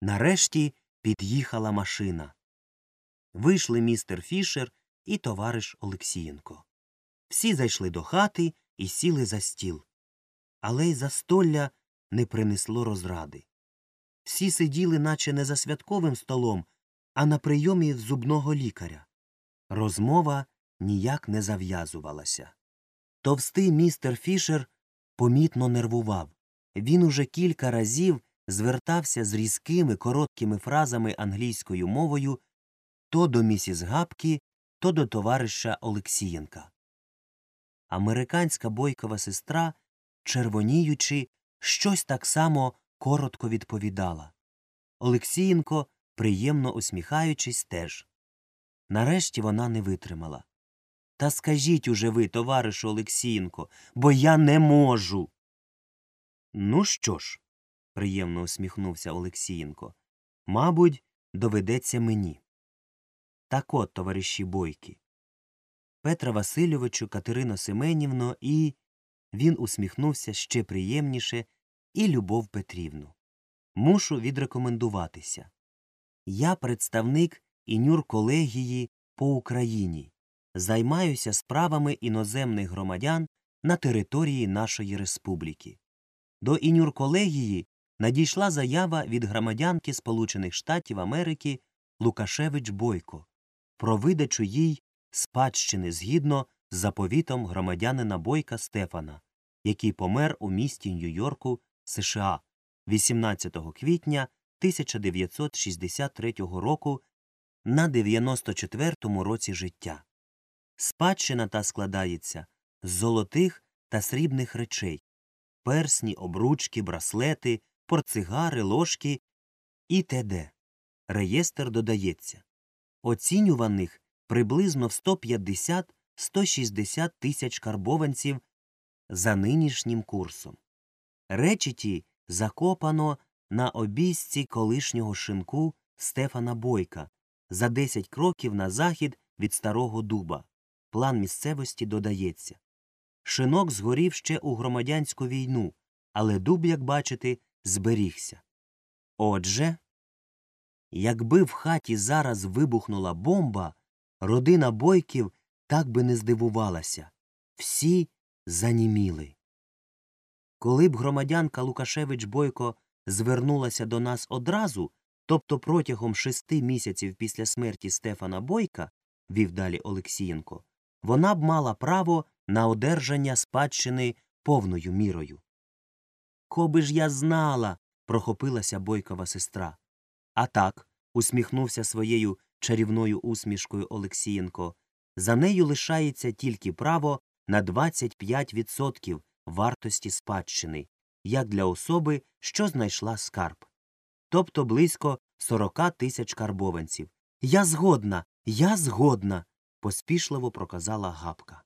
Нарешті під'їхала машина. Вийшли містер Фішер і товариш Олексієнко. Всі зайшли до хати і сіли за стіл. Але й застолля не принесло розради. Всі сиділи, наче не за святковим столом, а на прийомі в зубного лікаря. Розмова ніяк не зав'язувалася. Товстий містер Фішер помітно нервував. Він уже кілька разів звертався з різкими короткими фразами англійською мовою то до місіс Гапки, то до товариша Олексієнка. Американська бойкова сестра, червоніючи, щось так само коротко відповідала. Олексієнко, приємно усміхаючись, теж. Нарешті вона не витримала. Та скажіть уже ви, товаришу Олексієнко, бо я не можу. Ну що ж, приємно усміхнувся Олексієнко. Мабуть, доведеться мені. Так от, товариші бойки. Петра Васильовичу, Катерино Семенівно і. Він усміхнувся ще приємніше і Любов Петрівну. Мушу відрекомендуватися. Я представник інюр колегії по Україні. Займаюся справами іноземних громадян на території нашої республіки. До інюр колегії надійшла заява від громадянки Сполучених Штатів Америки Лукашевич Бойко про видачу їй спадщини згідно з заповітом громадянина Бойка Стефана, який помер у місті Нью-Йорку, США 18 квітня 1963 року на 94-му році життя. Спадщина та складається з золотих та срібних речей персні, обручки, браслети, портсигари, ложки і т.д. Реєстр додається. Оцінюваних приблизно в 150-160 тисяч карбованців за нинішнім курсом. Речі ті закопано на обійсці колишнього шинку Стефана Бойка за 10 кроків на захід від старого дуба. План місцевості додається. Шинок згорів ще у громадянську війну, але дуб, як бачите, зберігся. Отже, якби в хаті зараз вибухнула бомба, родина бойків так би не здивувалася. Всі заніміли. Коли б громадянка Лукашевич Бойко звернулася до нас одразу, тобто протягом шести місяців після смерті Стефана Бойка, вів далі Олексієнко, вона б мала право на одержання спадщини повною мірою. Коби ж я знала. прохопилася бойкова сестра. А так, усміхнувся своєю чарівною усмішкою Олексієнко, за нею лишається тільки право на 25% вартості спадщини, як для особи, що знайшла скарб. Тобто близько 40 тисяч карбованців. Я згодна, я згодна. поспішливо проказала гапка.